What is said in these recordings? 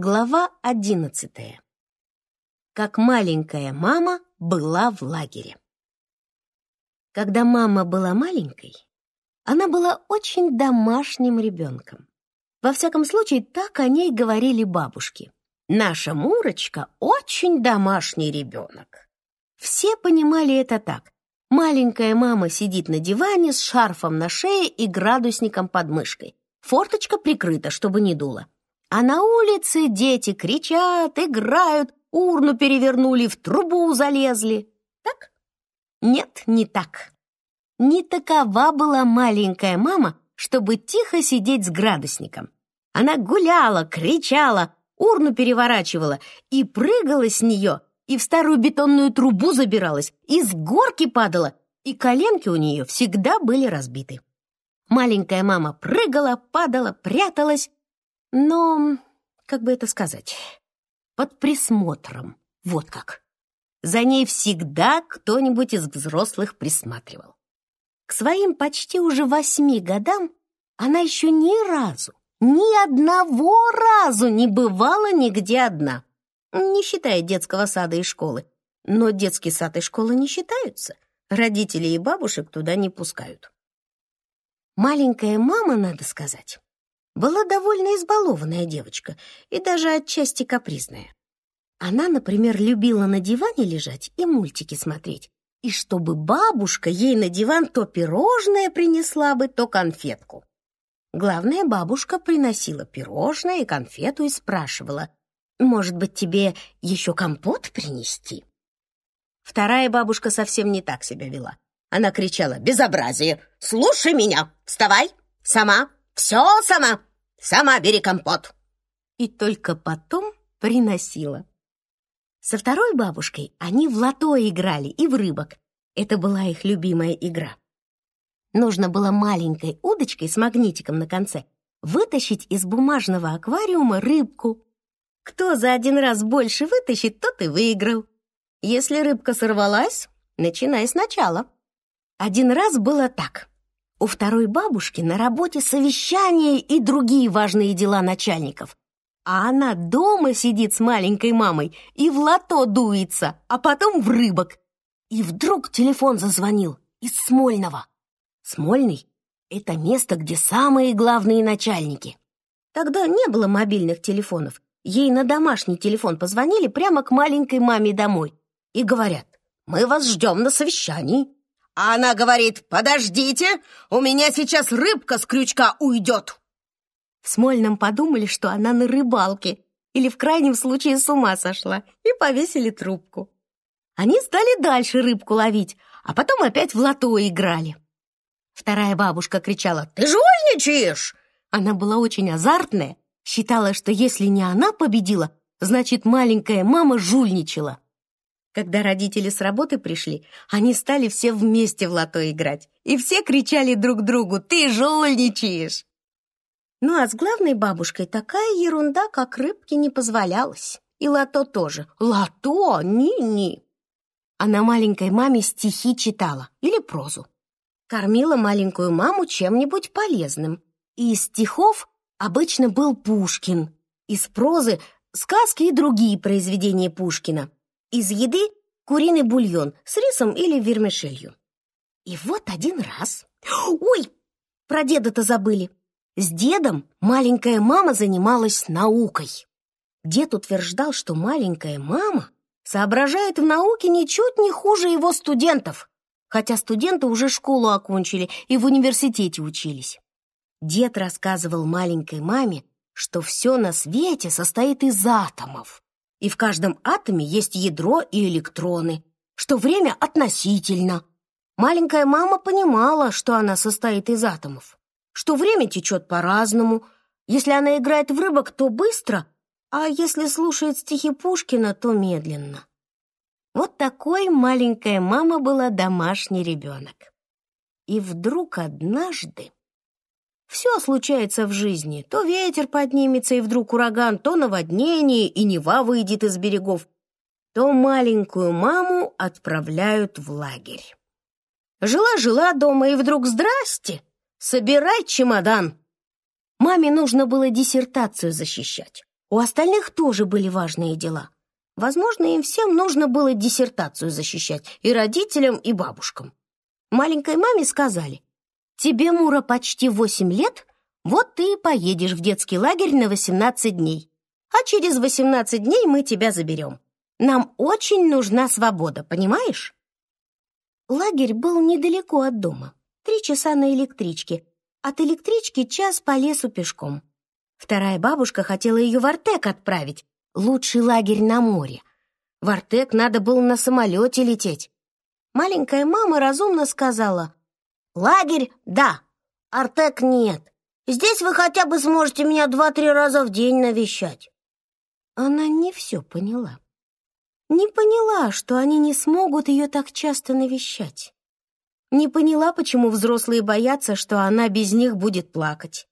Глава одиннадцатая. Как маленькая мама была в лагере. Когда мама была маленькой, она была очень домашним ребенком. Во всяком случае, так о ней говорили бабушки. Наша Мурочка очень домашний ребенок. Все понимали это так. Маленькая мама сидит на диване с шарфом на шее и градусником под мышкой. Форточка прикрыта, чтобы не дуло. А на улице дети кричат, играют, урну перевернули, в трубу залезли. Так? Нет, не так. Не такова была маленькая мама, чтобы тихо сидеть с градусником. Она гуляла, кричала, урну переворачивала и прыгала с нее, и в старую бетонную трубу забиралась, и с горки падала, и коленки у нее всегда были разбиты. Маленькая мама прыгала, падала, пряталась, но, как бы это сказать, под присмотром, вот как. За ней всегда кто-нибудь из взрослых присматривал. К своим почти уже восьми годам она еще ни разу, ни одного разу не бывала нигде одна, не считая детского сада и школы. Но детский сад и школа не считаются. Родителей и бабушек туда не пускают. Маленькая мама, надо сказать, была довольно избалованная девочка и даже отчасти капризная. Она, например, любила на диване лежать и мультики смотреть, и чтобы бабушка ей на диван то пирожное принесла бы, то конфетку. Главное, бабушка приносила пирожное и конфету и спрашивала, «Может быть, тебе еще компот принести?» Вторая бабушка совсем не так себя вела. Она кричала, «Безобразие! Слушай меня! Вставай! Сама! Все сама! Сама бери компот!» И только потом приносила. Со второй бабушкой они в лото играли и в рыбок. Это была их любимая игра. Нужно было маленькой удочкой с магнитиком на конце вытащить из бумажного аквариума рыбку. Кто за один раз больше вытащит, тот и выиграл. Если рыбка сорвалась, начинай сначала. Один раз было так. У второй бабушки на работе совещание и другие важные дела начальников. А она дома сидит с маленькой мамой и в лото дуется, а потом в рыбок. И вдруг телефон зазвонил из Смольного. Смольный — это место, где самые главные начальники. Тогда не было мобильных телефонов. Ей на домашний телефон позвонили прямо к маленькой маме домой и говорят, «Мы вас ждем на совещании». А она говорит, «Подождите, у меня сейчас рыбка с крючка уйдет». В Смольном подумали, что она на рыбалке или в крайнем случае с ума сошла, и повесили трубку. Они стали дальше рыбку ловить, а потом опять в лото играли. Вторая бабушка кричала «Ты жульничаешь!» Она была очень азартная, считала, что если не она победила, значит, маленькая мама жульничала. Когда родители с работы пришли, они стали все вместе в лото играть. И все кричали друг другу «Ты жульничаешь!». Ну а с главной бабушкой такая ерунда, как рыбки, не позволялась. И лото тоже. Лото? Ни-ни. Она маленькой маме стихи читала или прозу. Кормила маленькую маму чем-нибудь полезным. И из стихов обычно был Пушкин. Из прозы — сказки и другие произведения Пушкина. Из еды — куриный бульон с рисом или вермишелью. И вот один раз... Ой, про деда-то забыли. С дедом маленькая мама занималась наукой. Дед утверждал, что маленькая мама соображает в науке ничуть не хуже его студентов, хотя студенты уже школу окончили и в университете учились. Дед рассказывал маленькой маме, что все на свете состоит из атомов, и в каждом атоме есть ядро и электроны, что время относительно. Маленькая мама понимала, что она состоит из атомов, что время течет по-разному. Если она играет в рыбок, то быстро, а если слушает стихи Пушкина, то медленно. Вот такой маленькая мама была домашний ребенок. И вдруг однажды все случается в жизни. То ветер поднимется, и вдруг ураган, то наводнение, и Нева выйдет из берегов, то маленькую маму отправляют в лагерь. Жила-жила дома, и вдруг «Здрасте! Собирай чемодан!» Маме нужно было диссертацию защищать. У остальных тоже были важные дела. Возможно, им всем нужно было диссертацию защищать, и родителям, и бабушкам. Маленькой маме сказали, «Тебе, Мура, почти восемь лет, вот ты и поедешь в детский лагерь на 18 дней, а через 18 дней мы тебя заберем. Нам очень нужна свобода, понимаешь?» Лагерь был недалеко от дома, три часа на электричке, от электрички час по лесу пешком. Вторая бабушка хотела ее в Артек отправить, лучший лагерь на море. В Артек надо было на самолете лететь. Маленькая мама разумно сказала, «Лагерь — да, Артек — нет. Здесь вы хотя бы сможете меня два-три раза в день навещать». Она не все поняла. Не поняла, что они не смогут ее так часто навещать. Не поняла, почему взрослые боятся, что она без них будет плакать.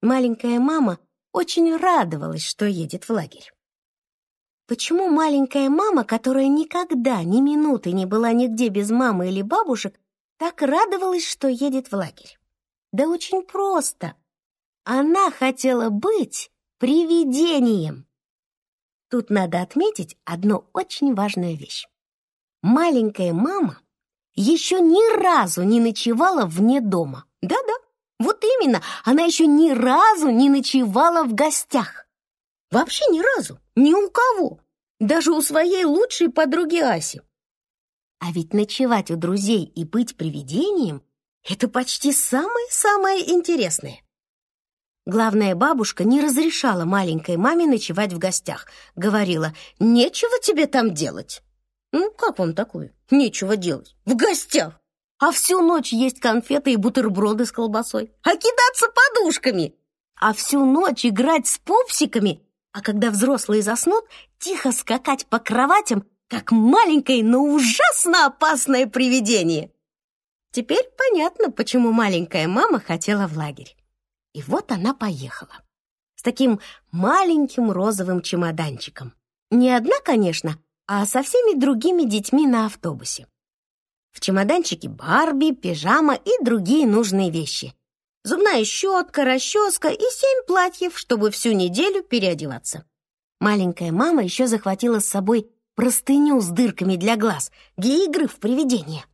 Маленькая мама очень радовалась, что едет в лагерь. Почему маленькая мама, которая никогда ни минуты не была нигде без мамы или бабушек, так радовалась, что едет в лагерь? Да очень просто. Она хотела быть привидением. Тут надо отметить одну очень важную вещь. Маленькая мама еще ни разу не ночевала вне дома. Да-да, вот именно, она еще ни разу не ночевала в гостях. Вообще ни разу, ни у кого. Даже у своей лучшей подруги Аси. А ведь ночевать у друзей и быть привидением — это почти самое-самое интересное. Главная бабушка не разрешала маленькой маме ночевать в гостях. Говорила, нечего тебе там делать. Ну, как вам такое? Нечего делать. В гостях. А всю ночь есть конфеты и бутерброды с колбасой. А кидаться подушками. А всю ночь играть с пупсиками а когда взрослые заснут, тихо скакать по кроватям, как маленькое, но ужасно опасное привидение. Теперь понятно, почему маленькая мама хотела в лагерь. И вот она поехала. С таким маленьким розовым чемоданчиком. Не одна, конечно, а со всеми другими детьми на автобусе. В чемоданчике Барби, пижама и другие нужные вещи зубная щетка, расческа и семь платьев, чтобы всю неделю переодеваться. Маленькая мама еще захватила с собой простыню с дырками для глаз для игры в привидения.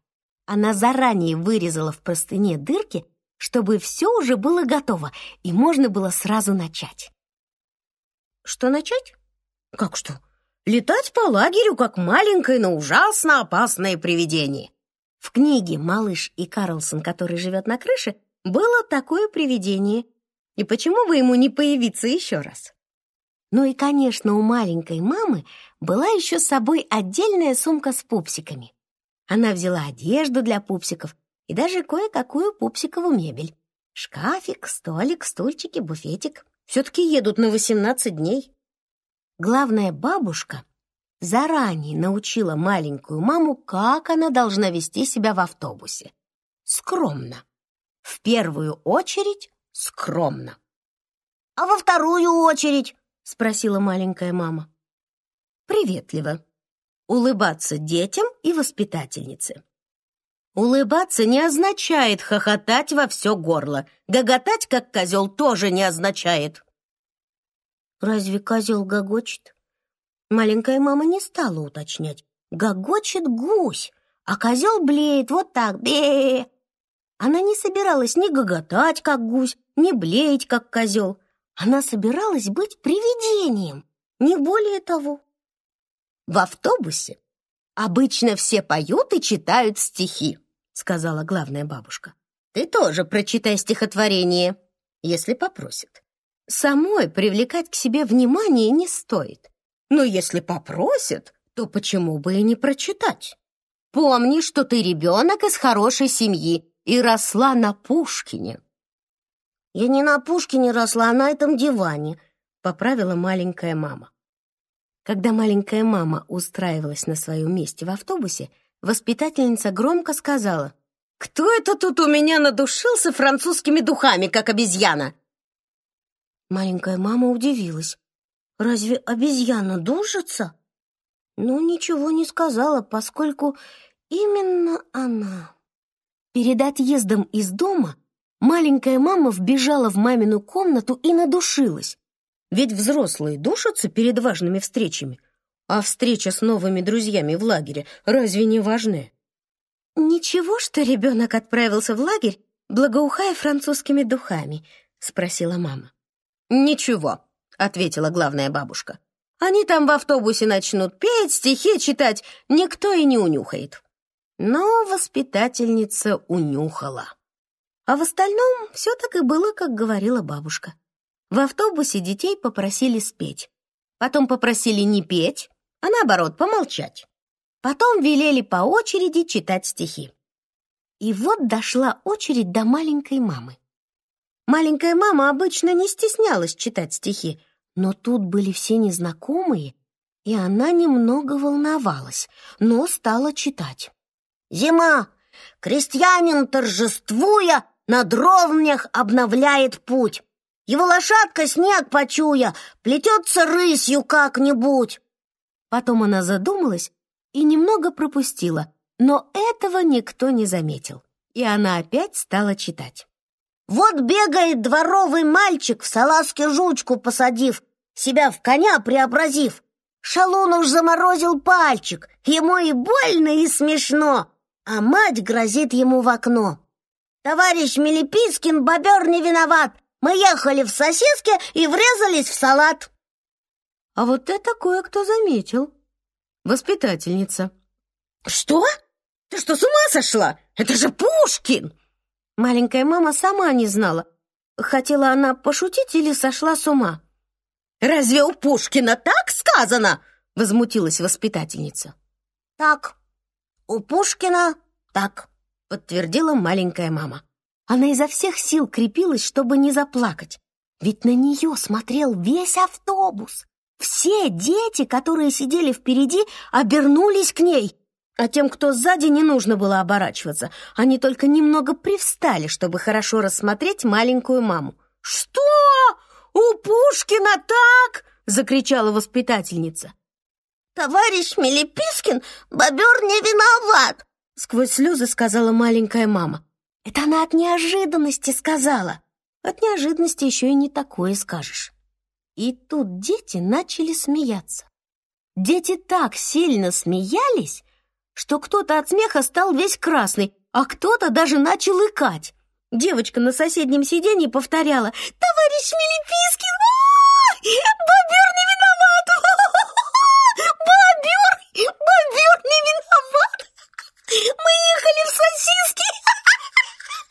Она заранее вырезала в простыне дырки, чтобы все уже было готово, и можно было сразу начать. Что начать? Как что? Летать по лагерю, как маленькое, но ужасно опасное привидение. В книге «Малыш и Карлсон, который живет на крыше» Было такое привидение, и почему бы ему не появиться еще раз? Ну и, конечно, у маленькой мамы была еще с собой отдельная сумка с пупсиками. Она взяла одежду для пупсиков и даже кое-какую пупсиковую мебель. Шкафик, столик, стульчики, буфетик. Все-таки едут на 18 дней. Главная бабушка заранее научила маленькую маму, как она должна вести себя в автобусе. Скромно. В первую очередь скромно. «А во вторую очередь?» — спросила маленькая мама. «Приветливо. Улыбаться детям и воспитательнице. Улыбаться не означает хохотать во все горло. Гоготать, как козел, тоже не означает». «Разве козел гогочет?» Маленькая мама не стала уточнять. «Гогочет гусь, а козел блеет вот так, бе она не собиралась ни гоготать, как гусь, ни блеять, как козел. Она собиралась быть привидением, не более того. В автобусе обычно все поют и читают стихи, сказала главная бабушка. Ты тоже прочитай стихотворение, если попросят. Самой привлекать к себе внимание не стоит. Но если попросят, то почему бы и не прочитать? Помни, что ты ребенок из хорошей семьи и росла на Пушкине. «Я не на Пушкине росла, а на этом диване», — поправила маленькая мама. Когда маленькая мама устраивалась на своем месте в автобусе, воспитательница громко сказала, «Кто это тут у меня надушился французскими духами, как обезьяна?» Маленькая мама удивилась. «Разве обезьяна душится?» Но ничего не сказала, поскольку именно она Перед отъездом из дома маленькая мама вбежала в мамину комнату и надушилась. Ведь взрослые душатся перед важными встречами. А встреча с новыми друзьями в лагере разве не важная? «Ничего, что ребенок отправился в лагерь, благоухая французскими духами?» — спросила мама. «Ничего», — ответила главная бабушка. «Они там в автобусе начнут петь, стихи читать, никто и не унюхает». Но воспитательница унюхала. А в остальном все так и было, как говорила бабушка. В автобусе детей попросили спеть. Потом попросили не петь, а наоборот, помолчать. Потом велели по очереди читать стихи. И вот дошла очередь до маленькой мамы. Маленькая мама обычно не стеснялась читать стихи, но тут были все незнакомые, и она немного волновалась, но стала читать. «Зима! Крестьянин, торжествуя, на дровнях обновляет путь. Его лошадка, снег почуя, плетется рысью как-нибудь». Потом она задумалась и немного пропустила, но этого никто не заметил, и она опять стала читать. Вот бегает дворовый мальчик, в салазке жучку посадив, себя в коня преобразив. Шалун уж заморозил пальчик, ему и больно, и смешно, а мать грозит ему в окно. «Товарищ Мелепискин, бобер не виноват, мы ехали в сосиске и врезались в салат». А вот это кое-кто заметил. Воспитательница. «Что? Ты что, с ума сошла? Это же Пушкин!» Маленькая мама сама не знала, хотела она пошутить или сошла с ума. «Разве у Пушкина так сказано?» — возмутилась воспитательница. «Так, у Пушкина так», — подтвердила маленькая мама. Она изо всех сил крепилась, чтобы не заплакать. Ведь на нее смотрел весь автобус. Все дети, которые сидели впереди, обернулись к ней а тем, кто сзади, не нужно было оборачиваться. Они только немного привстали, чтобы хорошо рассмотреть маленькую маму. «Что? У Пушкина так?» — закричала воспитательница. «Товарищ Мелепискин, бобер не виноват!» — сквозь слезы сказала маленькая мама. Это она от неожиданности сказала. От неожиданности еще и не такое скажешь. И тут дети начали смеяться. Дети так сильно смеялись, что кто-то от смеха стал весь красный, а кто-то даже начал икать. Девочка на соседнем сиденье повторяла «Товарищ Мелепискин! Бобер не виноват! Бобер! Бобер не виноват! Мы ехали в сосиски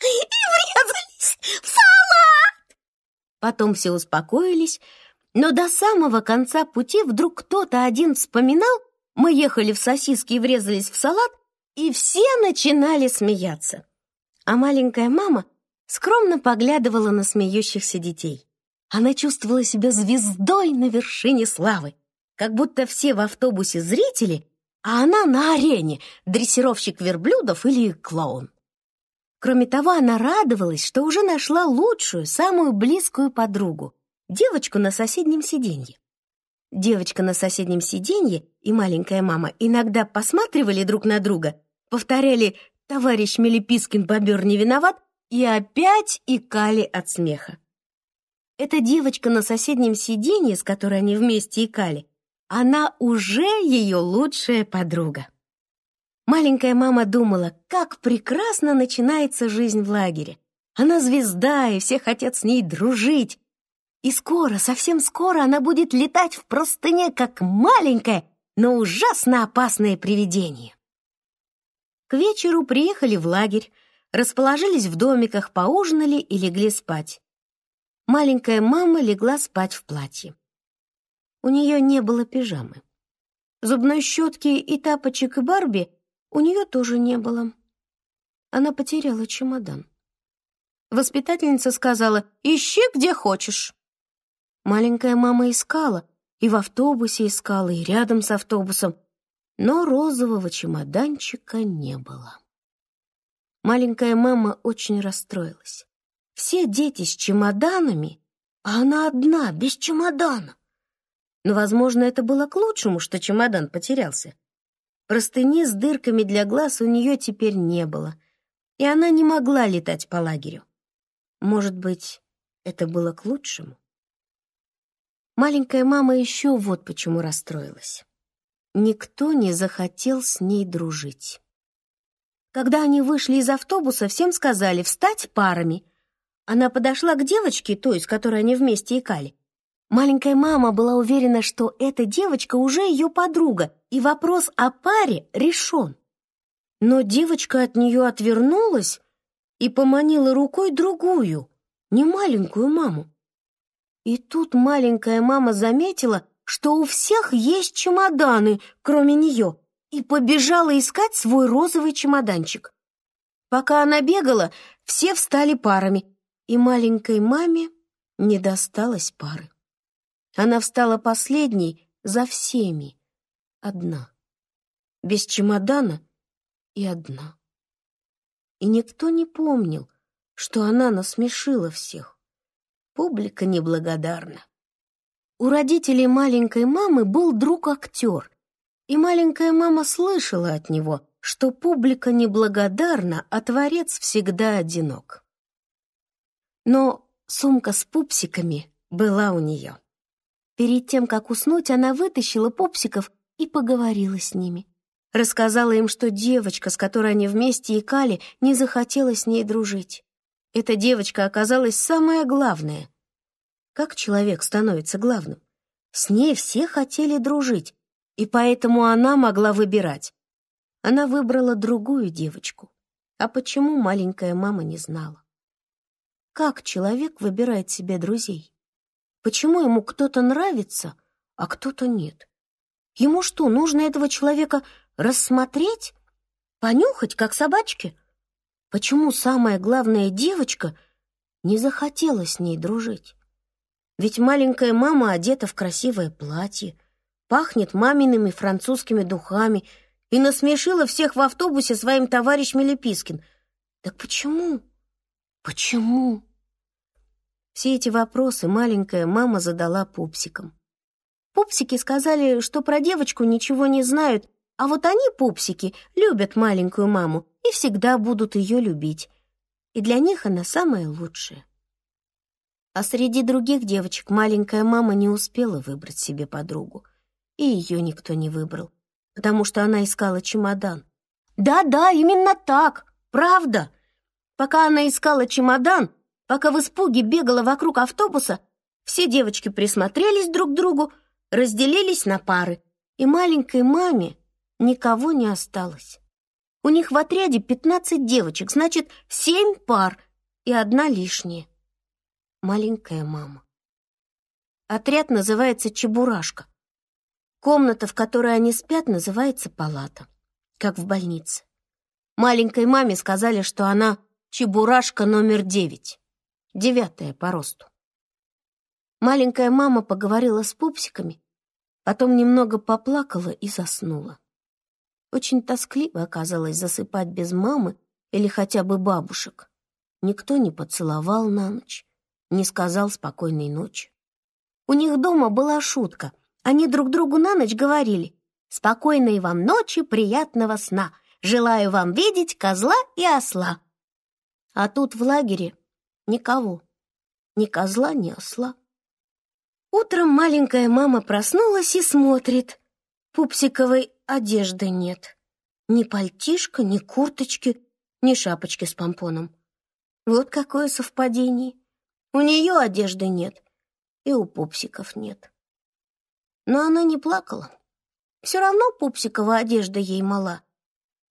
и врезались в салат!» Потом все успокоились, но до самого конца пути вдруг кто-то один вспоминал, мы ехали в сосиски и врезались в салат, и все начинали смеяться. А маленькая мама скромно поглядывала на смеющихся детей. Она чувствовала себя звездой на вершине славы, как будто все в автобусе зрители, а она на арене, дрессировщик верблюдов или клоун. Кроме того, она радовалась, что уже нашла лучшую, самую близкую подругу, девочку на соседнем сиденье. Девочка на соседнем сиденье и маленькая мама иногда посматривали друг на друга, повторяли «Товарищ Мелепискин бобер не виноват» и опять икали от смеха. Эта девочка на соседнем сиденье, с которой они вместе икали, она уже ее лучшая подруга. Маленькая мама думала, как прекрасно начинается жизнь в лагере. Она звезда, и все хотят с ней дружить. И скоро, совсем скоро она будет летать в простыне, как маленькое, но ужасно опасное привидение. К вечеру приехали в лагерь, расположились в домиках, поужинали и легли спать. Маленькая мама легла спать в платье. У нее не было пижамы. Зубной щетки и тапочек и Барби у нее тоже не было. Она потеряла чемодан. Воспитательница сказала «Ищи где хочешь». Маленькая мама искала, и в автобусе искала, и рядом с автобусом, но розового чемоданчика не было. Маленькая мама очень расстроилась. Все дети с чемоданами, а она одна, без чемодана. Но, возможно, это было к лучшему, что чемодан потерялся. Простыни с дырками для глаз у нее теперь не было, и она не могла летать по лагерю. Может быть, это было к лучшему? Маленькая мама еще вот почему расстроилась. Никто не захотел с ней дружить. Когда они вышли из автобуса, всем сказали встать парами. Она подошла к девочке, той, с которой они вместе икали. Маленькая мама была уверена, что эта девочка уже ее подруга, и вопрос о паре решен. Но девочка от нее отвернулась и поманила рукой другую, не маленькую маму. И тут маленькая мама заметила, что у всех есть чемоданы, кроме нее, и побежала искать свой розовый чемоданчик. Пока она бегала, все встали парами, и маленькой маме не досталось пары. Она встала последней за всеми, одна, без чемодана и одна. И никто не помнил, что она насмешила всех. Публика неблагодарна. У родителей маленькой мамы был друг-актер, и маленькая мама слышала от него, что публика неблагодарна, а творец всегда одинок. Но сумка с пупсиками была у нее. Перед тем, как уснуть, она вытащила пупсиков и поговорила с ними. Рассказала им, что девочка, с которой они вместе икали, не захотела с ней дружить. Эта девочка оказалась самая главная. Как человек становится главным? С ней все хотели дружить, и поэтому она могла выбирать. Она выбрала другую девочку. А почему маленькая мама не знала? Как человек выбирает себе друзей? Почему ему кто-то нравится, а кто-то нет? Ему что, нужно этого человека Рассмотреть? Понюхать, как собачки? Почему самая главная девочка не захотела с ней дружить? Ведь маленькая мама одета в красивое платье, пахнет мамиными французскими духами и насмешила всех в автобусе своим товарищем Лепискин. Так почему? Почему? Все эти вопросы маленькая мама задала пупсикам. Пупсики сказали, что про девочку ничего не знают а вот они, пупсики, любят маленькую маму и всегда будут ее любить. И для них она самая лучшая. А среди других девочек маленькая мама не успела выбрать себе подругу. И ее никто не выбрал, потому что она искала чемодан. Да-да, именно так, правда. Пока она искала чемодан, пока в испуге бегала вокруг автобуса, все девочки присмотрелись друг к другу, разделились на пары, и маленькой маме никого не осталось. У них в отряде 15 девочек, значит, семь пар и одна лишняя. Маленькая мама. Отряд называется Чебурашка. Комната, в которой они спят, называется палата, как в больнице. Маленькой маме сказали, что она Чебурашка номер девять, девятая по росту. Маленькая мама поговорила с пупсиками, потом немного поплакала и заснула. Очень тоскливо оказалось засыпать без мамы или хотя бы бабушек. Никто не поцеловал на ночь, не сказал спокойной ночи. У них дома была шутка. Они друг другу на ночь говорили «Спокойной вам ночи, приятного сна! Желаю вам видеть козла и осла!» А тут в лагере никого, ни козла, ни осла. Утром маленькая мама проснулась и смотрит. Пупсиковой одежды нет. Ни пальтишка, ни курточки, ни шапочки с помпоном. Вот какое совпадение. У нее одежды нет, и у пупсиков нет. Но она не плакала. Все равно пупсикова одежда ей мала.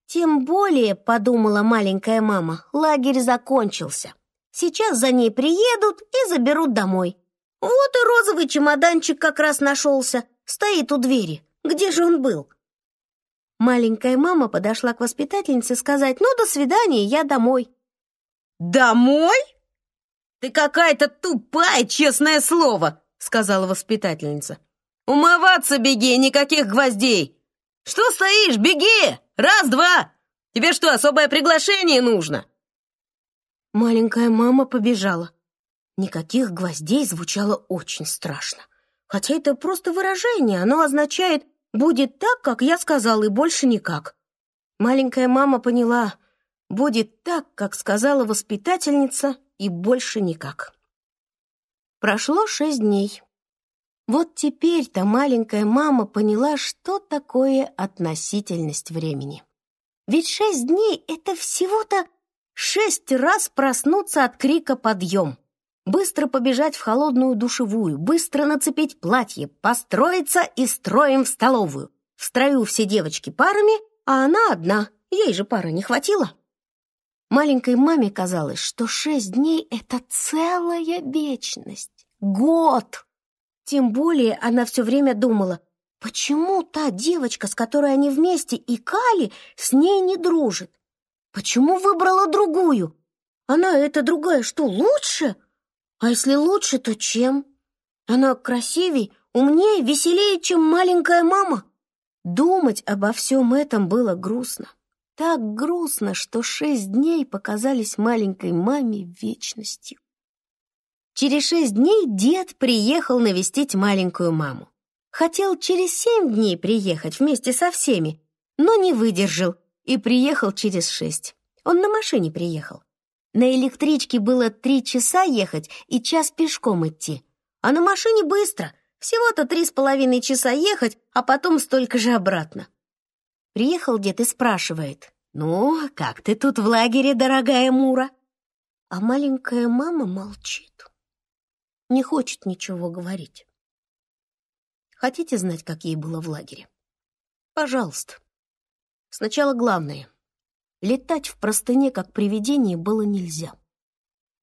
Тем более, подумала маленькая мама, лагерь закончился. Сейчас за ней приедут и заберут домой. Вот и розовый чемоданчик как раз нашелся, стоит у двери. Где же он был? Маленькая мама подошла к воспитательнице сказать, «Ну, до свидания, я домой». «Домой? Ты какая-то тупая, честное слово!» сказала воспитательница. «Умываться беги, никаких гвоздей! Что стоишь, беги! Раз-два! Тебе что, особое приглашение нужно?» Маленькая мама побежала. Никаких гвоздей звучало очень страшно. Хотя это просто выражение, оно означает Будет так, как я сказал, и больше никак. Маленькая мама поняла. Будет так, как сказала воспитательница, и больше никак. Прошло шесть дней. Вот теперь-то маленькая мама поняла, что такое относительность времени. Ведь шесть дней — это всего-то шесть раз проснуться от крика «подъем», быстро побежать в холодную душевую, быстро нацепить платье, построиться и строим в столовую. В строю все девочки парами, а она одна, ей же пары не хватило. Маленькой маме казалось, что шесть дней — это целая вечность, год. Тем более она все время думала, почему та девочка, с которой они вместе и Кали, с ней не дружит? Почему выбрала другую? Она эта другая что, лучше? А если лучше, то чем? Она красивей, умнее, веселее, чем маленькая мама. Думать обо всем этом было грустно. Так грустно, что шесть дней показались маленькой маме вечностью. Через шесть дней дед приехал навестить маленькую маму. Хотел через семь дней приехать вместе со всеми, но не выдержал и приехал через шесть. Он на машине приехал. На электричке было три часа ехать и час пешком идти. А на машине быстро, всего-то три с половиной часа ехать, а потом столько же обратно. Приехал дед и спрашивает, «Ну, как ты тут в лагере, дорогая Мура?» А маленькая мама молчит, не хочет ничего говорить. Хотите знать, как ей было в лагере? Пожалуйста. Сначала главное. Летать в простыне, как привидение, было нельзя.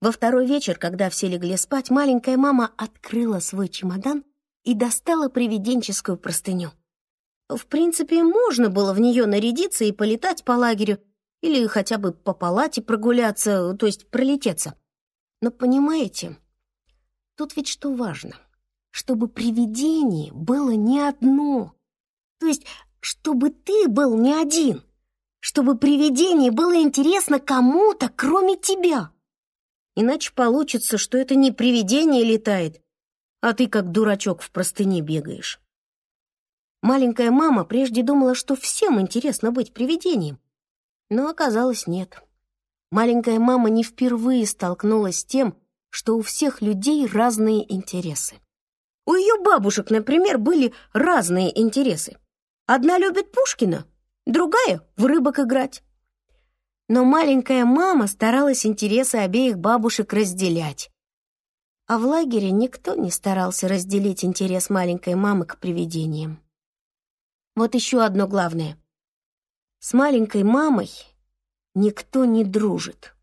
Во второй вечер, когда все легли спать, маленькая мама открыла свой чемодан и достала привиденческую простыню. В принципе, можно было в нее нарядиться и полетать по лагерю, или хотя бы по палате прогуляться, то есть пролететься. Но понимаете, тут ведь что важно? Чтобы привидение было не одно. То есть чтобы ты был не один, чтобы привидение было интересно кому-то, кроме тебя. Иначе получится, что это не привидение летает, а ты как дурачок в простыне бегаешь. Маленькая мама прежде думала, что всем интересно быть привидением, но оказалось нет. Маленькая мама не впервые столкнулась с тем, что у всех людей разные интересы. У ее бабушек, например, были разные интересы. Одна любит Пушкина, другая — в рыбок играть. Но маленькая мама старалась интересы обеих бабушек разделять. А в лагере никто не старался разделить интерес маленькой мамы к привидениям. Вот еще одно главное. С маленькой мамой никто не дружит.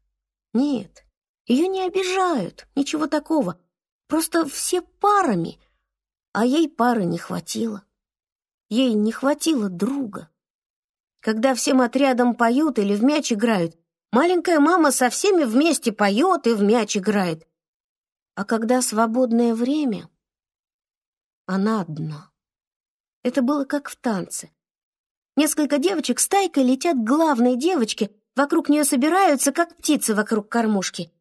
Нет, ее не обижают, ничего такого. Просто все парами, а ей пары не хватило. Ей не хватило друга. Когда всем отрядом поют или в мяч играют, маленькая мама со всеми вместе поет и в мяч играет. А когда свободное время, она одна. Это было как в танце. Несколько девочек стайкой летят к главной девочке, вокруг нее собираются, как птицы вокруг кормушки.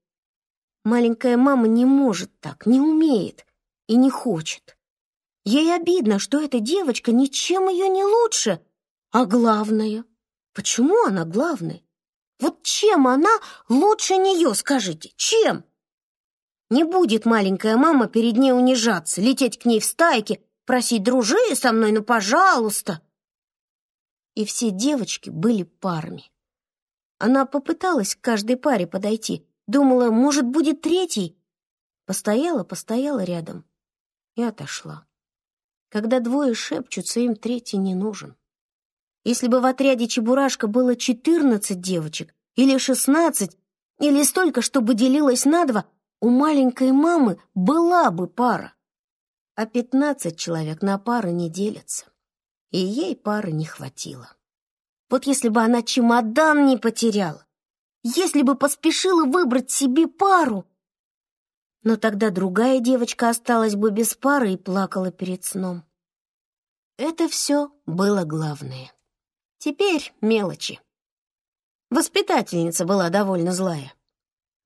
Маленькая мама не может так, не умеет и не хочет. Ей обидно, что эта девочка ничем ее не лучше. А главное, почему она главная? Вот чем она лучше нее, скажите, чем? Не будет маленькая мама перед ней унижаться, лететь к ней в стайке, просить «дружи со мной, ну, пожалуйста!» И все девочки были парами. Она попыталась к каждой паре подойти, думала, может, будет третий. Постояла, постояла рядом и отошла. Когда двое шепчутся, им третий не нужен. Если бы в отряде Чебурашка было четырнадцать девочек, или шестнадцать, или столько, чтобы делилось на два, у маленькой мамы была бы пара. А пятнадцать человек на пары не делятся. И ей пары не хватило. Вот если бы она чемодан не потеряла, если бы поспешила выбрать себе пару, но тогда другая девочка осталась бы без пары и плакала перед сном. Это все было главное. Теперь мелочи. Воспитательница была довольно злая.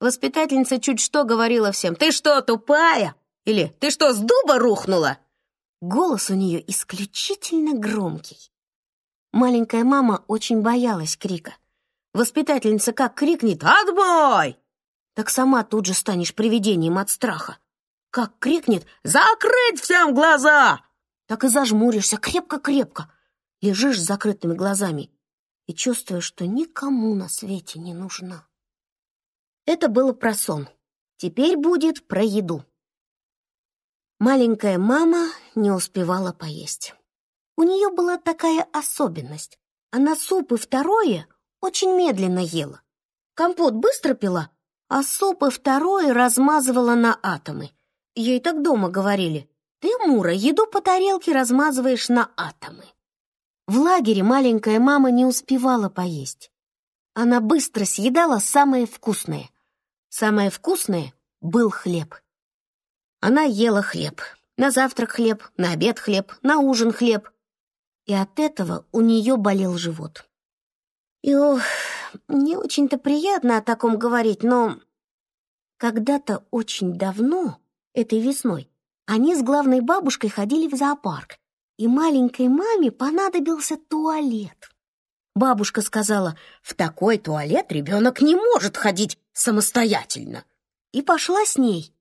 Воспитательница чуть что говорила всем «Ты что, тупая?» или «Ты что, с дуба рухнула?» Голос у нее исключительно громкий. Маленькая мама очень боялась крика. Воспитательница как крикнет «Отбой!» Так сама тут же станешь привидением от страха. Как крикнет «Закрыть всем глаза!» Так и зажмуришься крепко-крепко. Лежишь с закрытыми глазами и чувствуешь, что никому на свете не нужна. Это было про сон. Теперь будет про еду. Маленькая мама не успевала поесть. У нее была такая особенность. Она суп и второе очень медленно ела. Компот быстро пила, а суп и второе размазывала на атомы. Ей так дома говорили. Ты, Мура, еду по тарелке размазываешь на атомы. В лагере маленькая мама не успевала поесть. Она быстро съедала самое вкусное. Самое вкусное был хлеб. Она ела хлеб. На завтрак хлеб, на обед хлеб, на ужин хлеб и от этого у нее болел живот. И ох, не очень-то приятно о таком говорить, но когда-то очень давно, этой весной, они с главной бабушкой ходили в зоопарк, и маленькой маме понадобился туалет. Бабушка сказала, в такой туалет ребенок не может ходить самостоятельно, и пошла с ней.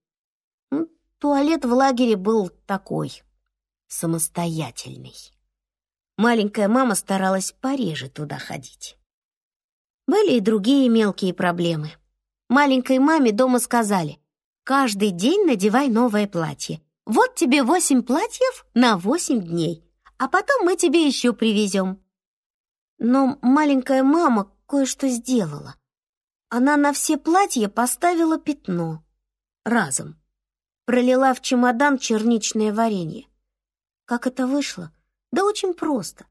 Туалет в лагере был такой, самостоятельный маленькая мама старалась пореже туда ходить. Были и другие мелкие проблемы. Маленькой маме дома сказали, «Каждый день надевай новое платье. Вот тебе восемь платьев на восемь дней, а потом мы тебе еще привезем». Но маленькая мама кое-что сделала. Она на все платья поставила пятно. Разом. Пролила в чемодан черничное варенье. Как это вышло? Да очень просто.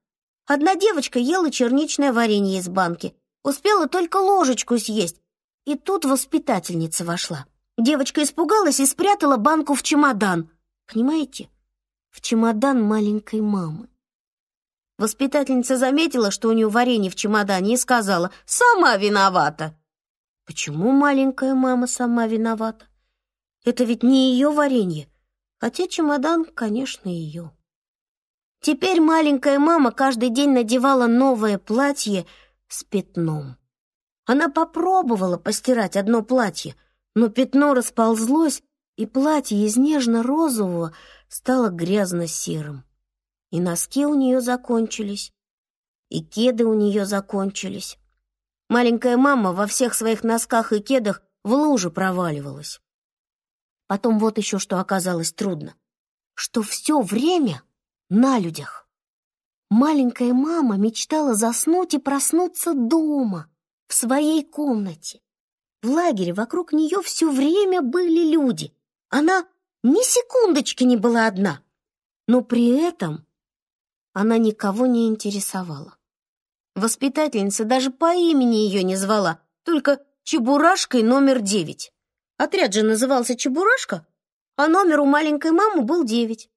Одна девочка ела черничное варенье из банки, успела только ложечку съесть, и тут воспитательница вошла. Девочка испугалась и спрятала банку в чемодан. Понимаете? В чемодан маленькой мамы. Воспитательница заметила, что у нее варенье в чемодане, и сказала «Сама виновата». Почему маленькая мама сама виновата? Это ведь не ее варенье, хотя чемодан, конечно, ее. Теперь маленькая мама каждый день надевала новое платье с пятном. Она попробовала постирать одно платье, но пятно расползлось, и платье из нежно-розового стало грязно-серым. И носки у нее закончились, и кеды у нее закончились. Маленькая мама во всех своих носках и кедах в лужу проваливалась. Потом вот еще что оказалось трудно, что все время на людях. Маленькая мама мечтала заснуть и проснуться дома, в своей комнате. В лагере вокруг нее все время были люди. Она ни секундочки не была одна. Но при этом она никого не интересовала. Воспитательница даже по имени ее не звала, только Чебурашкой номер девять. Отряд же назывался Чебурашка, а номер у маленькой мамы был девять.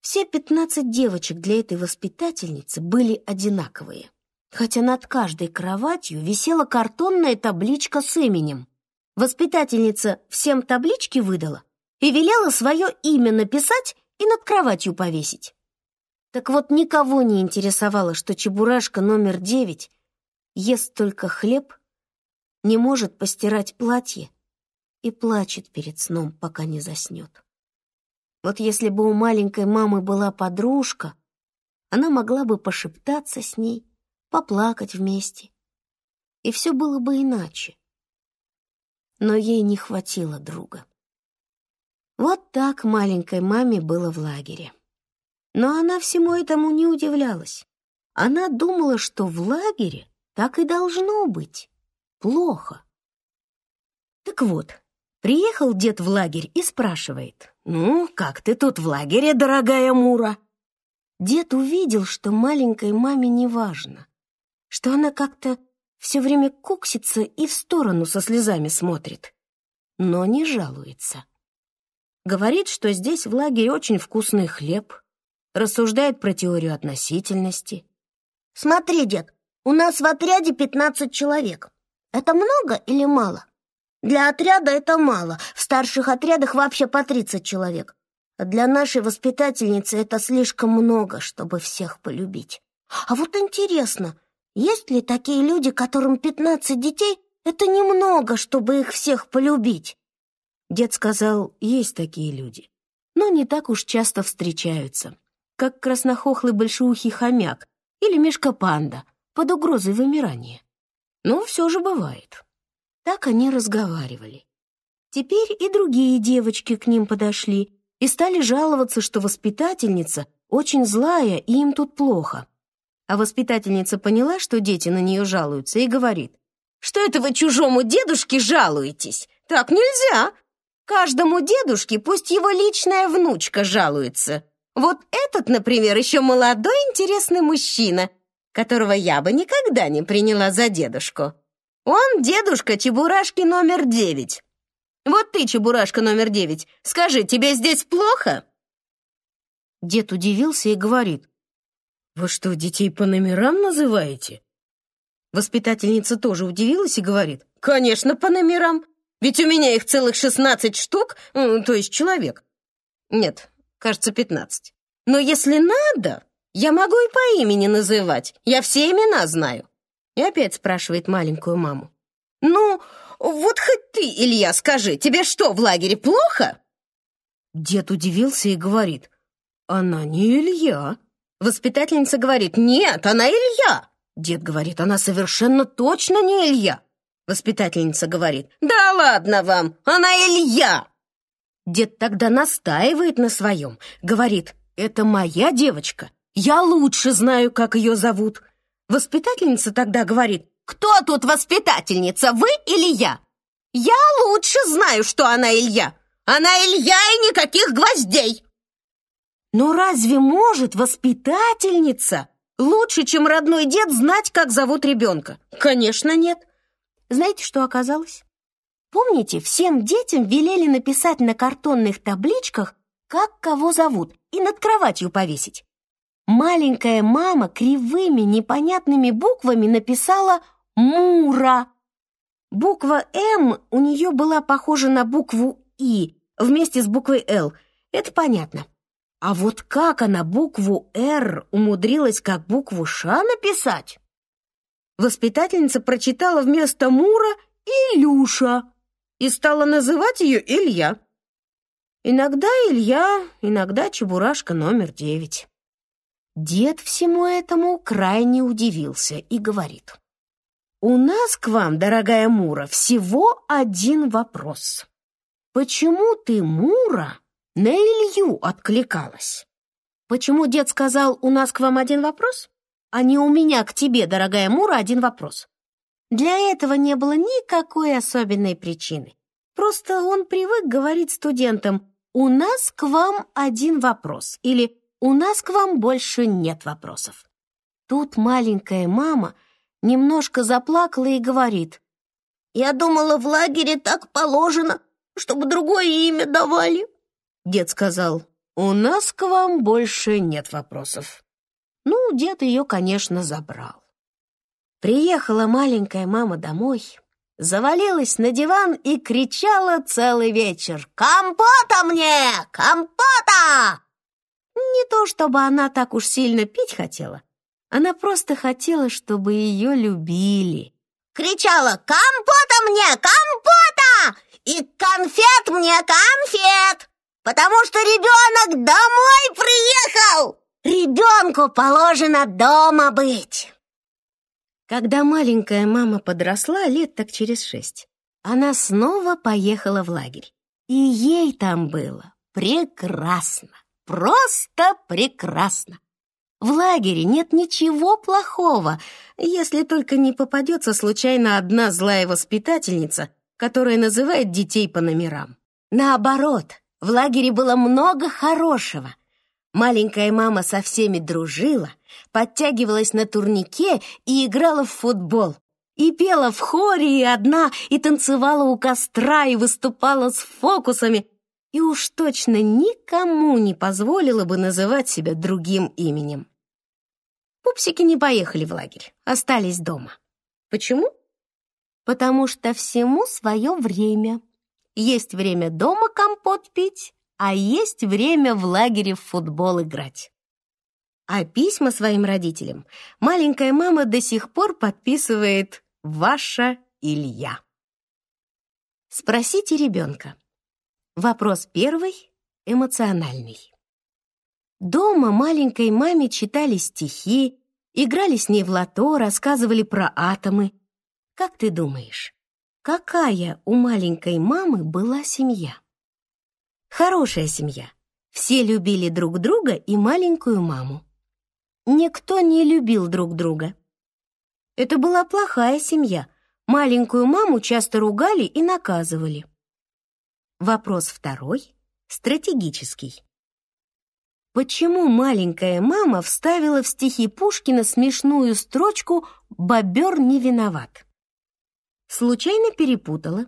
Все пятнадцать девочек для этой воспитательницы были одинаковые, хотя над каждой кроватью висела картонная табличка с именем. Воспитательница всем таблички выдала и велела свое имя написать и над кроватью повесить. Так вот, никого не интересовало, что чебурашка номер девять ест только хлеб, не может постирать платье и плачет перед сном, пока не заснет. Вот если бы у маленькой мамы была подружка, она могла бы пошептаться с ней, поплакать вместе. И все было бы иначе. Но ей не хватило друга. Вот так маленькой маме было в лагере. Но она всему этому не удивлялась. Она думала, что в лагере так и должно быть. Плохо. Так вот, приехал дед в лагерь и спрашивает, «Ну, как ты тут в лагере, дорогая Мура?» Дед увидел, что маленькой маме не важно, что она как-то все время куксится и в сторону со слезами смотрит, но не жалуется. Говорит, что здесь в лагере очень вкусный хлеб, рассуждает про теорию относительности. «Смотри, дед, у нас в отряде пятнадцать человек. Это много или мало?» Для отряда это мало. В старших отрядах вообще по 30 человек. А для нашей воспитательницы это слишком много, чтобы всех полюбить. А вот интересно, есть ли такие люди, которым 15 детей — это немного, чтобы их всех полюбить? Дед сказал, есть такие люди, но не так уж часто встречаются, как краснохохлый большеухий хомяк или мешка-панда под угрозой вымирания. Но все же бывает. Так они разговаривали. Теперь и другие девочки к ним подошли и стали жаловаться, что воспитательница очень злая и им тут плохо. А воспитательница поняла, что дети на нее жалуются, и говорит, «Что это вы чужому дедушке жалуетесь? Так нельзя! Каждому дедушке пусть его личная внучка жалуется. Вот этот, например, еще молодой интересный мужчина, которого я бы никогда не приняла за дедушку. Он дедушка Чебурашки номер девять. Вот ты, Чебурашка номер девять, скажи, тебе здесь плохо?» Дед удивился и говорит, «Вы что, детей по номерам называете?» Воспитательница тоже удивилась и говорит, «Конечно, по номерам, ведь у меня их целых шестнадцать штук, то есть человек. Нет, кажется, пятнадцать. Но если надо, я могу и по имени называть, я все имена знаю». И опять спрашивает маленькую маму, «Ну, вот хоть ты, Илья, скажи, тебе что, в лагере плохо?» Дед удивился и говорит, «Она не Илья». Воспитательница говорит, «Нет, она Илья». Дед говорит, «Она совершенно точно не Илья». Воспитательница говорит, «Да ладно вам, она Илья». Дед тогда настаивает на своем, говорит, «Это моя девочка, я лучше знаю, как ее зовут». Воспитательница тогда говорит, «Кто тут воспитательница, вы или я?» «Я лучше знаю, что она Илья. Она Илья и никаких гвоздей!» Но разве может воспитательница лучше, чем родной дед, знать, как зовут ребенка? Конечно, нет. Знаете, что оказалось? Помните, всем детям велели написать на картонных табличках, как кого зовут, и над кроватью повесить. Маленькая мама кривыми непонятными буквами написала «Мура». Буква «М» у нее была похожа на букву «И» вместе с буквой «Л». Это понятно. А вот как она букву «Р» умудрилась как букву «Ш» написать? Воспитательница прочитала вместо Мура «Илюша» и стала называть ее Илья. Иногда Илья, иногда Чебурашка номер девять. Дед всему этому крайне удивился и говорит. «У нас к вам, дорогая Мура, всего один вопрос. Почему ты, Мура, на Илью откликалась. Почему дед сказал, у нас к вам один вопрос, а не у меня к тебе, дорогая Мура, один вопрос? Для этого не было никакой особенной причины. Просто он привык говорить студентам «У нас к вам один вопрос» или «У нас к вам больше нет вопросов». Тут маленькая мама немножко заплакала и говорит «Я думала, в лагере так положено, чтобы другое имя давали». Дед сказал, «У нас к вам больше нет вопросов». Ну, дед ее, конечно, забрал. Приехала маленькая мама домой, завалилась на диван и кричала целый вечер «Компота мне! Компота!» Не то чтобы она так уж сильно пить хотела, она просто хотела, чтобы ее любили. Кричала «Компота мне! Компота! И конфет мне! Конфет!» потому что ребенок домой приехал! Ребенку положено дома быть!» Когда маленькая мама подросла лет так через шесть, она снова поехала в лагерь. И ей там было прекрасно, просто прекрасно. В лагере нет ничего плохого, если только не попадется случайно одна злая воспитательница, которая называет детей по номерам. Наоборот, в лагере было много хорошего. Маленькая мама со всеми дружила, подтягивалась на турнике и играла в футбол. И пела в хоре и одна, и танцевала у костра, и выступала с фокусами. И уж точно никому не позволила бы называть себя другим именем. Пупсики не поехали в лагерь, остались дома. Почему? Потому что всему свое время. Есть время дома компот пить, а есть время в лагере в футбол играть. А письма своим родителям маленькая мама до сих пор подписывает «Ваша Илья». Спросите ребенка, Вопрос первый — эмоциональный. Дома маленькой маме читали стихи, играли с ней в лото, рассказывали про атомы. Как ты думаешь, какая у маленькой мамы была семья? Хорошая семья. Все любили друг друга и маленькую маму. Никто не любил друг друга. Это была плохая семья. Маленькую маму часто ругали и наказывали. Вопрос второй, стратегический. Почему маленькая мама вставила в стихи Пушкина смешную строчку «Бобер не виноват»? Случайно перепутала.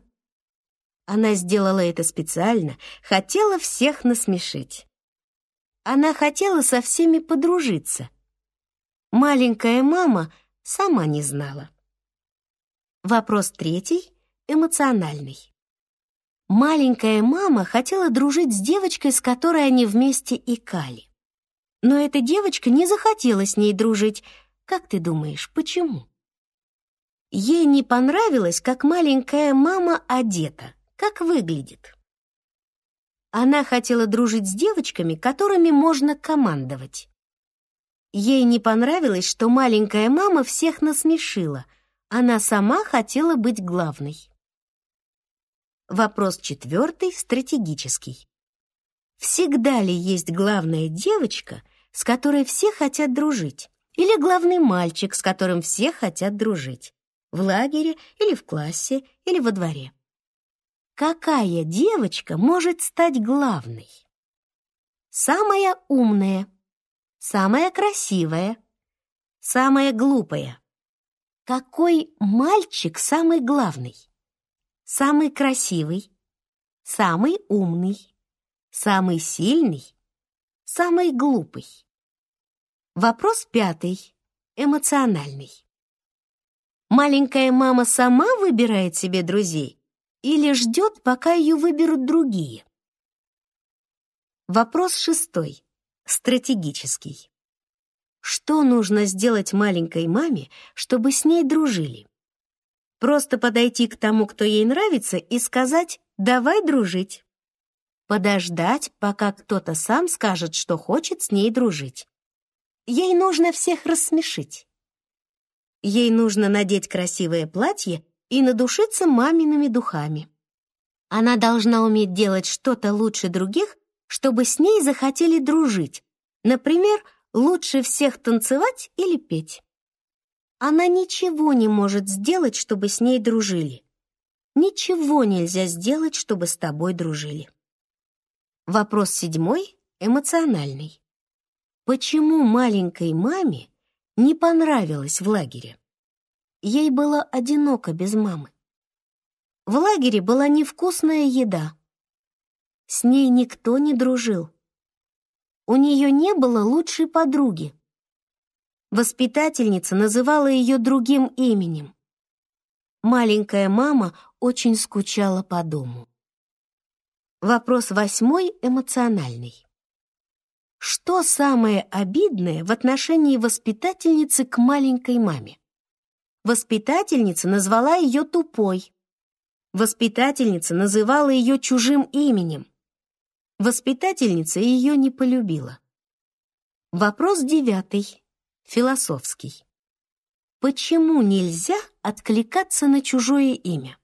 Она сделала это специально, хотела всех насмешить. Она хотела со всеми подружиться. Маленькая мама сама не знала. Вопрос третий, эмоциональный. Маленькая мама хотела дружить с девочкой, с которой они вместе икали. Но эта девочка не захотела с ней дружить. Как ты думаешь, почему? Ей не понравилось, как маленькая мама одета, как выглядит. Она хотела дружить с девочками, которыми можно командовать. Ей не понравилось, что маленькая мама всех насмешила. Она сама хотела быть главной. Вопрос четвертый, стратегический. Всегда ли есть главная девочка, с которой все хотят дружить? Или главный мальчик, с которым все хотят дружить? В лагере или в классе или во дворе? Какая девочка может стать главной? Самая умная, самая красивая, самая глупая. Какой мальчик самый главный? Самый красивый, самый умный, самый сильный, самый глупый. Вопрос пятый, эмоциональный. Маленькая мама сама выбирает себе друзей или ждет, пока ее выберут другие? Вопрос шестой, стратегический. Что нужно сделать маленькой маме, чтобы с ней дружили? Просто подойти к тому, кто ей нравится, и сказать «давай дружить». Подождать, пока кто-то сам скажет, что хочет с ней дружить. Ей нужно всех рассмешить. Ей нужно надеть красивое платье и надушиться мамиными духами. Она должна уметь делать что-то лучше других, чтобы с ней захотели дружить. Например, лучше всех танцевать или петь. Она ничего не может сделать, чтобы с ней дружили. Ничего нельзя сделать, чтобы с тобой дружили. Вопрос седьмой, эмоциональный. Почему маленькой маме не понравилось в лагере? Ей было одиноко без мамы. В лагере была невкусная еда. С ней никто не дружил. У нее не было лучшей подруги. Воспитательница называла ее другим именем. Маленькая мама очень скучала по дому. Вопрос восьмой эмоциональный. Что самое обидное в отношении воспитательницы к маленькой маме? Воспитательница назвала ее тупой. Воспитательница называла ее чужим именем. Воспитательница ее не полюбила. Вопрос девятый философский. Почему нельзя откликаться на чужое имя?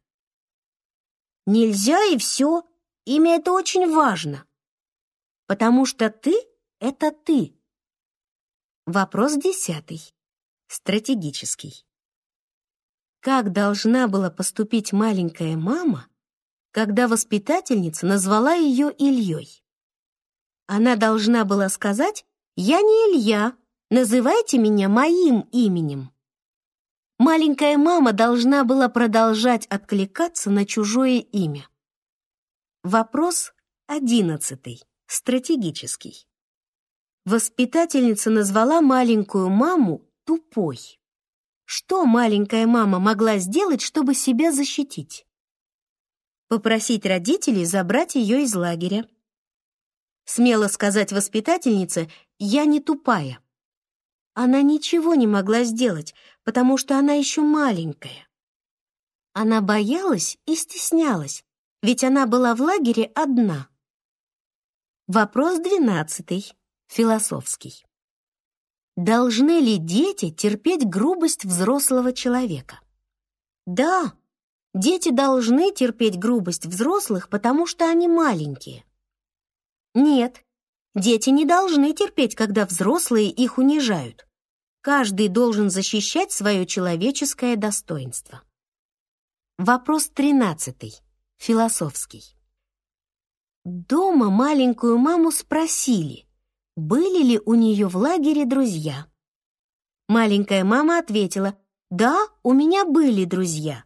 Нельзя и все. Имя это очень важно. Потому что ты — это ты. Вопрос десятый. Стратегический. Как должна была поступить маленькая мама, когда воспитательница назвала ее Ильей? Она должна была сказать «Я не Илья, Называйте меня моим именем. Маленькая мама должна была продолжать откликаться на чужое имя. Вопрос одиннадцатый, стратегический. Воспитательница назвала маленькую маму тупой. Что маленькая мама могла сделать, чтобы себя защитить? Попросить родителей забрать ее из лагеря. Смело сказать воспитательнице «я не тупая». Она ничего не могла сделать, потому что она еще маленькая. Она боялась и стеснялась, ведь она была в лагере одна. Вопрос двенадцатый, философский. Должны ли дети терпеть грубость взрослого человека? Да, дети должны терпеть грубость взрослых, потому что они маленькие. Нет, дети не должны терпеть, когда взрослые их унижают. Каждый должен защищать свое человеческое достоинство. Вопрос тринадцатый, философский. Дома маленькую маму спросили, были ли у нее в лагере друзья. Маленькая мама ответила, «Да, у меня были друзья».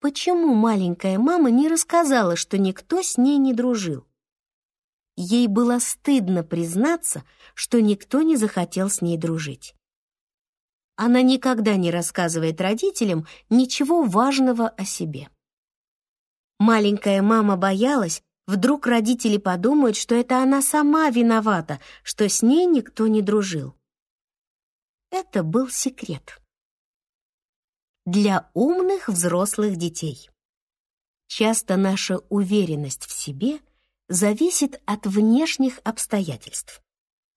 Почему маленькая мама не рассказала, что никто с ней не дружил? Ей было стыдно признаться, что никто не захотел с ней дружить. Она никогда не рассказывает родителям ничего важного о себе. Маленькая мама боялась, Вдруг родители подумают, что это она сама виновата, что с ней никто не дружил. Это был секрет. Для умных взрослых детей. Часто наша уверенность в себе зависит от внешних обстоятельств.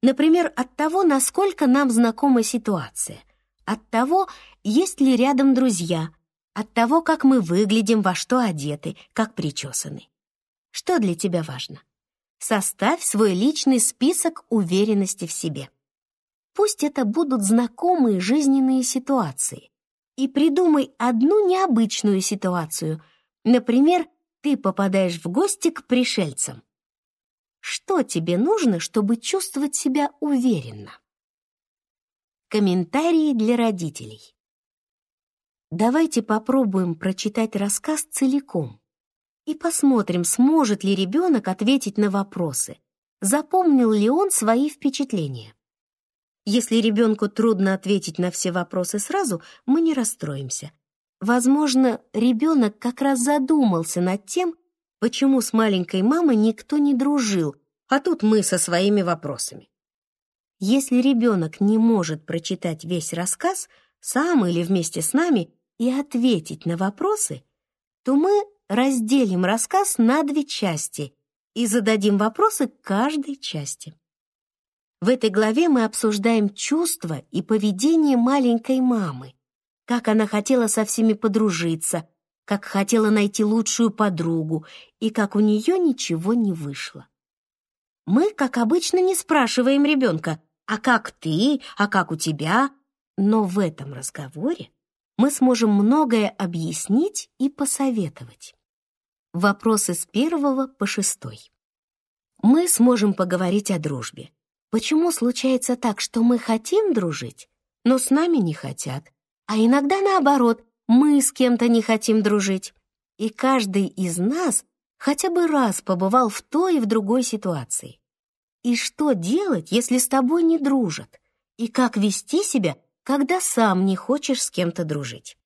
Например, от того, насколько нам знакома ситуация, от того, есть ли рядом друзья, от того, как мы выглядим, во что одеты, как причесаны. Что для тебя важно? Составь свой личный список уверенности в себе. Пусть это будут знакомые жизненные ситуации. И придумай одну необычную ситуацию. Например, ты попадаешь в гости к пришельцам. Что тебе нужно, чтобы чувствовать себя уверенно? Комментарии для родителей. Давайте попробуем прочитать рассказ целиком и посмотрим, сможет ли ребенок ответить на вопросы, запомнил ли он свои впечатления. Если ребенку трудно ответить на все вопросы сразу, мы не расстроимся. Возможно, ребенок как раз задумался над тем, почему с маленькой мамой никто не дружил, а тут мы со своими вопросами. Если ребенок не может прочитать весь рассказ, сам или вместе с нами, и ответить на вопросы, то мы разделим рассказ на две части и зададим вопросы каждой части. В этой главе мы обсуждаем чувства и поведение маленькой мамы, как она хотела со всеми подружиться, как хотела найти лучшую подругу и как у нее ничего не вышло. Мы, как обычно, не спрашиваем ребенка, а как ты, а как у тебя, но в этом разговоре мы сможем многое объяснить и посоветовать. Вопросы с первого по шестой. Мы сможем поговорить о дружбе. Почему случается так, что мы хотим дружить, но с нами не хотят? А иногда наоборот, мы с кем-то не хотим дружить. И каждый из нас хотя бы раз побывал в той и в другой ситуации. И что делать, если с тобой не дружат? И как вести себя, когда сам не хочешь с кем-то дружить?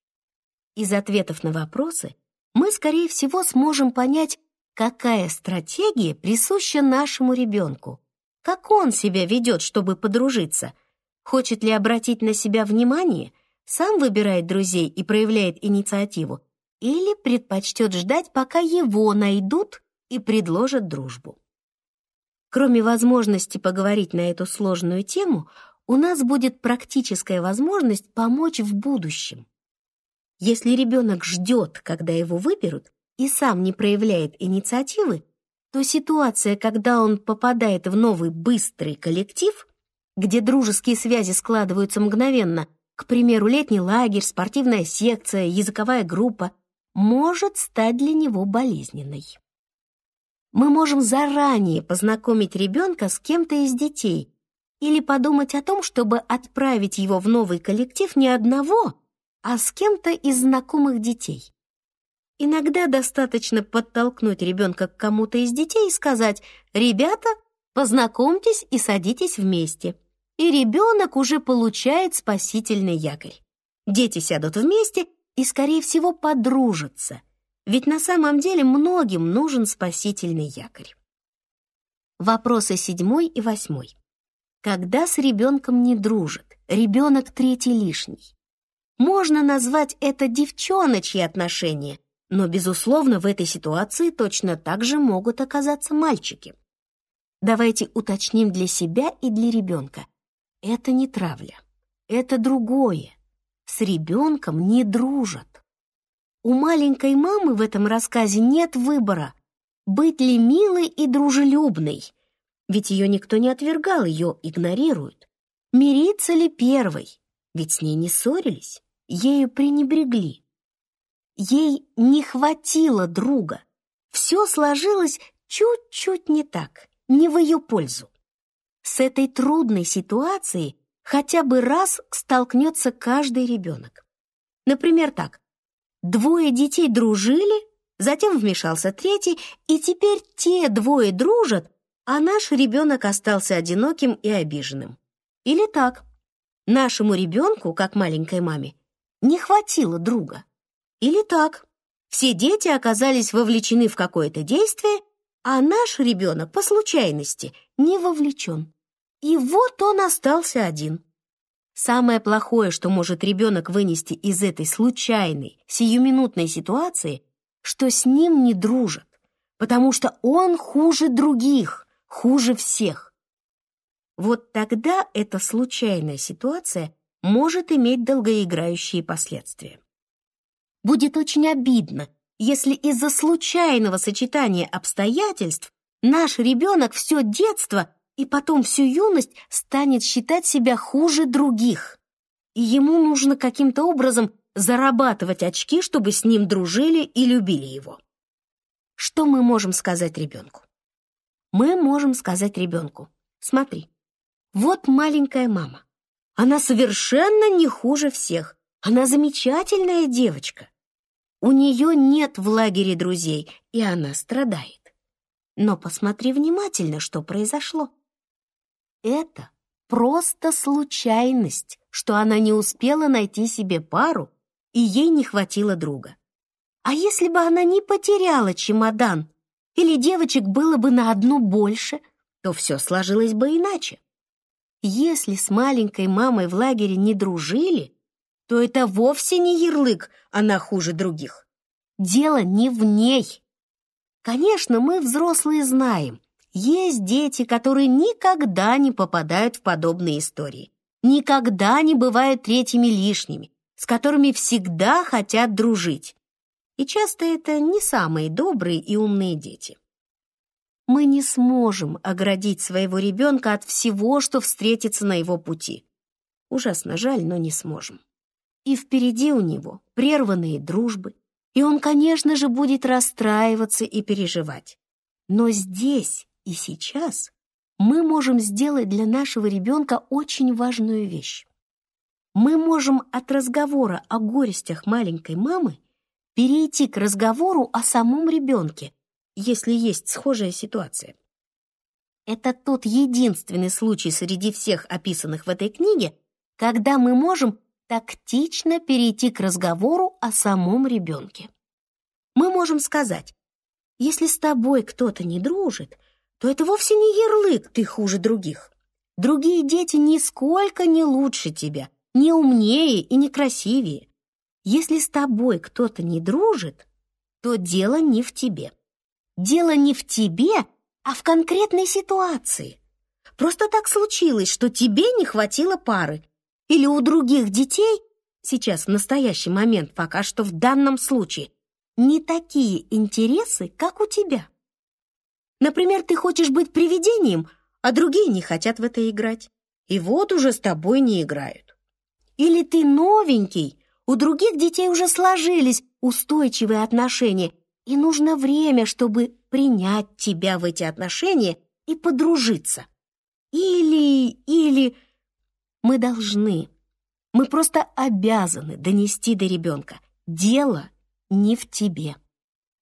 Из ответов на вопросы мы, скорее всего, сможем понять, какая стратегия присуща нашему ребенку, как он себя ведет, чтобы подружиться, хочет ли обратить на себя внимание, сам выбирает друзей и проявляет инициативу, или предпочтет ждать, пока его найдут и предложат дружбу. Кроме возможности поговорить на эту сложную тему, у нас будет практическая возможность помочь в будущем. Если ребенок ждет, когда его выберут, и сам не проявляет инициативы, то ситуация, когда он попадает в новый быстрый коллектив, где дружеские связи складываются мгновенно, к примеру, летний лагерь, спортивная секция, языковая группа, может стать для него болезненной. Мы можем заранее познакомить ребенка с кем-то из детей или подумать о том, чтобы отправить его в новый коллектив не одного, а с кем-то из знакомых детей. Иногда достаточно подтолкнуть ребенка к кому-то из детей и сказать «Ребята, познакомьтесь и садитесь вместе». И ребенок уже получает спасительный якорь. Дети сядут вместе и, скорее всего, подружатся. Ведь на самом деле многим нужен спасительный якорь. Вопросы седьмой и восьмой. Когда с ребенком не дружат, ребенок третий лишний. Можно назвать это девчоночьи отношения, Но, безусловно, в этой ситуации точно так же могут оказаться мальчики. Давайте уточним для себя и для ребенка. Это не травля. Это другое. С ребенком не дружат. У маленькой мамы в этом рассказе нет выбора, быть ли милой и дружелюбной, ведь ее никто не отвергал, ее игнорируют. Мириться ли первой, ведь с ней не ссорились, ею пренебрегли. Ей не хватило друга. Все сложилось чуть-чуть не так, не в ее пользу. С этой трудной ситуацией хотя бы раз столкнется каждый ребенок. Например, так. Двое детей дружили, затем вмешался третий, и теперь те двое дружат, а наш ребенок остался одиноким и обиженным. Или так. Нашему ребенку, как маленькой маме, не хватило друга. Или так. Все дети оказались вовлечены в какое-то действие, а наш ребенок по случайности не вовлечен. И вот он остался один. Самое плохое, что может ребенок вынести из этой случайной, сиюминутной ситуации, что с ним не дружат, потому что он хуже других, хуже всех. Вот тогда эта случайная ситуация может иметь долгоиграющие последствия. Будет очень обидно, если из-за случайного сочетания обстоятельств наш ребенок все детство и потом всю юность станет считать себя хуже других. И ему нужно каким-то образом зарабатывать очки, чтобы с ним дружили и любили его. Что мы можем сказать ребенку? Мы можем сказать ребенку, смотри, вот маленькая мама. Она совершенно не хуже всех. Она замечательная девочка. У нее нет в лагере друзей, и она страдает. Но посмотри внимательно, что произошло. Это просто случайность, что она не успела найти себе пару, и ей не хватило друга. А если бы она не потеряла чемодан, или девочек было бы на одну больше, то все сложилось бы иначе. Если с маленькой мамой в лагере не дружили, то это вовсе не ярлык, она хуже других. Дело не в ней. Конечно, мы, взрослые, знаем, есть дети, которые никогда не попадают в подобные истории, никогда не бывают третьими лишними, с которыми всегда хотят дружить. И часто это не самые добрые и умные дети. Мы не сможем оградить своего ребенка от всего, что встретится на его пути. Ужасно жаль, но не сможем. И впереди у него прерванные дружбы, и он, конечно же, будет расстраиваться и переживать. Но здесь и сейчас мы можем сделать для нашего ребенка очень важную вещь. Мы можем от разговора о горестях маленькой мамы перейти к разговору о самом ребенке, если есть схожая ситуация. Это тот единственный случай среди всех описанных в этой книге, когда мы можем тактично перейти к разговору о самом ребенке. Мы можем сказать, если с тобой кто-то не дружит, то это вовсе не ярлык «ты хуже других». Другие дети нисколько не лучше тебя, не умнее и не красивее. Если с тобой кто-то не дружит, то дело не в тебе. Дело не в тебе, а в конкретной ситуации. Просто так случилось, что тебе не хватило пары. Или у других детей, сейчас в настоящий момент пока что в данном случае, не такие интересы, как у тебя. Например, ты хочешь быть привидением, а другие не хотят в это играть. И вот уже с тобой не играют. Или ты новенький, у других детей уже сложились устойчивые отношения, и нужно время, чтобы принять тебя в эти отношения и подружиться. Или, или... Мы должны, мы просто обязаны донести до ребенка. Дело не в тебе.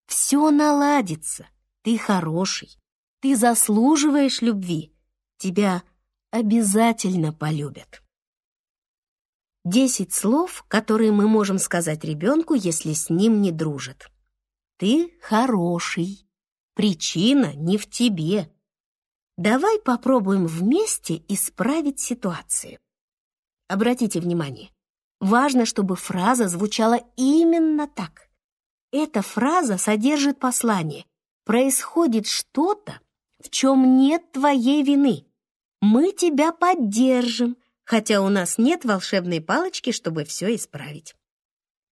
Все наладится. Ты хороший. Ты заслуживаешь любви. Тебя обязательно полюбят. Десять слов, которые мы можем сказать ребенку, если с ним не дружат. Ты хороший. Причина не в тебе. Давай попробуем вместе исправить ситуацию. Обратите внимание, важно, чтобы фраза звучала именно так. Эта фраза содержит послание. Происходит что-то, в чем нет твоей вины. Мы тебя поддержим, хотя у нас нет волшебной палочки, чтобы все исправить.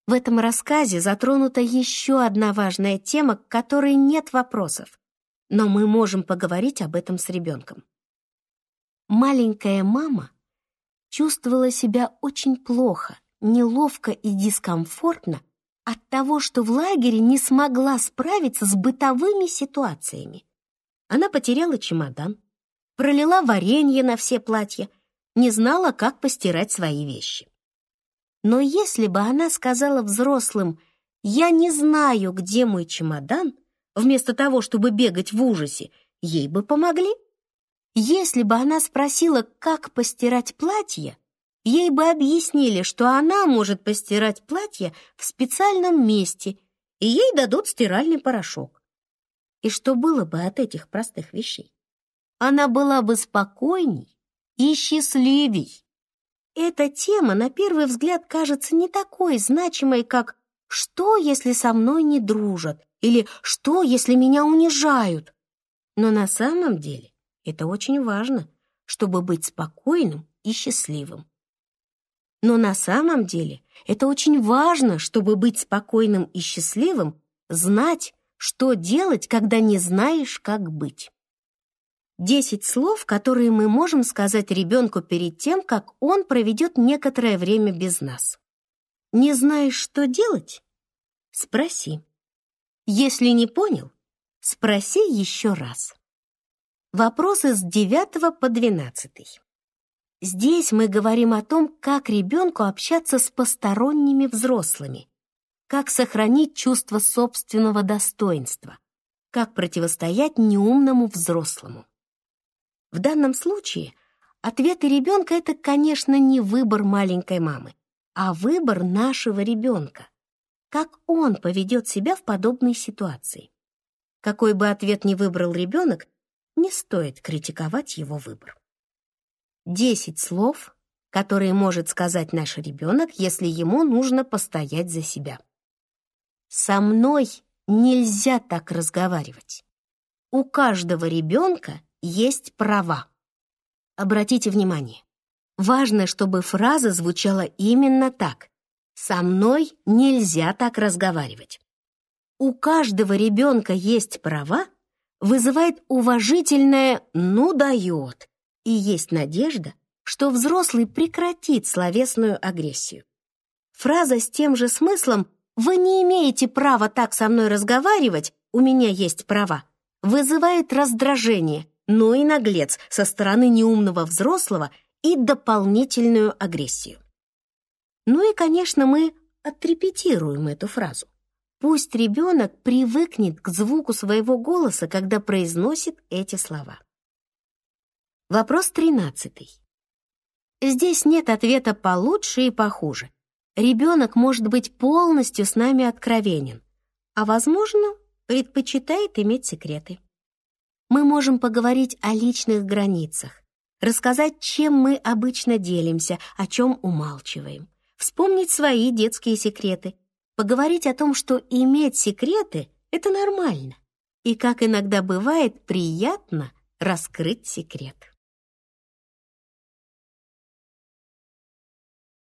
В этом рассказе затронута еще одна важная тема, к которой нет вопросов, но мы можем поговорить об этом с ребенком. Маленькая мама чувствовала себя очень плохо, неловко и дискомфортно от того, что в лагере не смогла справиться с бытовыми ситуациями. Она потеряла чемодан, пролила варенье на все платья, не знала, как постирать свои вещи. Но если бы она сказала взрослым «Я не знаю, где мой чемодан», вместо того, чтобы бегать в ужасе, ей бы помогли. Если бы она спросила, как постирать платье, ей бы объяснили, что она может постирать платье в специальном месте, и ей дадут стиральный порошок. И что было бы от этих простых вещей? Она была бы спокойней и счастливей. Эта тема на первый взгляд кажется не такой значимой, как «что, если со мной не дружат?» или «что, если меня унижают?» Но на самом деле это очень важно, чтобы быть спокойным и счастливым. Но на самом деле это очень важно, чтобы быть спокойным и счастливым, знать, что делать, когда не знаешь, как быть. Десять слов, которые мы можем сказать ребенку перед тем, как он проведет некоторое время без нас. Не знаешь, что делать? Спроси. Если не понял, спроси еще раз. Вопросы с 9 по 12. Здесь мы говорим о том, как ребенку общаться с посторонними взрослыми, как сохранить чувство собственного достоинства, как противостоять неумному взрослому. В данном случае ответы ребенка — это, конечно, не выбор маленькой мамы, а выбор нашего ребенка. Как он поведет себя в подобной ситуации. Какой бы ответ ни выбрал ребенок, не стоит критиковать его выбор. Десять слов, которые может сказать наш ребенок, если ему нужно постоять за себя. Со мной нельзя так разговаривать. У каждого ребенка есть права. Обратите внимание, важно, чтобы фраза звучала именно так. Со мной нельзя так разговаривать. У каждого ребенка есть права вызывает уважительное «ну дает», и есть надежда, что взрослый прекратит словесную агрессию. Фраза с тем же смыслом «вы не имеете права так со мной разговаривать, у меня есть права» вызывает раздражение, но и наглец со стороны неумного взрослого и дополнительную агрессию. Ну и, конечно, мы отрепетируем эту фразу. Пусть ребенок привыкнет к звуку своего голоса, когда произносит эти слова. Вопрос тринадцатый. Здесь нет ответа получше и похуже. Ребенок может быть полностью с нами откровенен, а, возможно, предпочитает иметь секреты. Мы можем поговорить о личных границах, рассказать, чем мы обычно делимся, о чем умалчиваем, вспомнить свои детские секреты — поговорить о том, что иметь секреты — это нормально, и, как иногда бывает, приятно раскрыть секрет.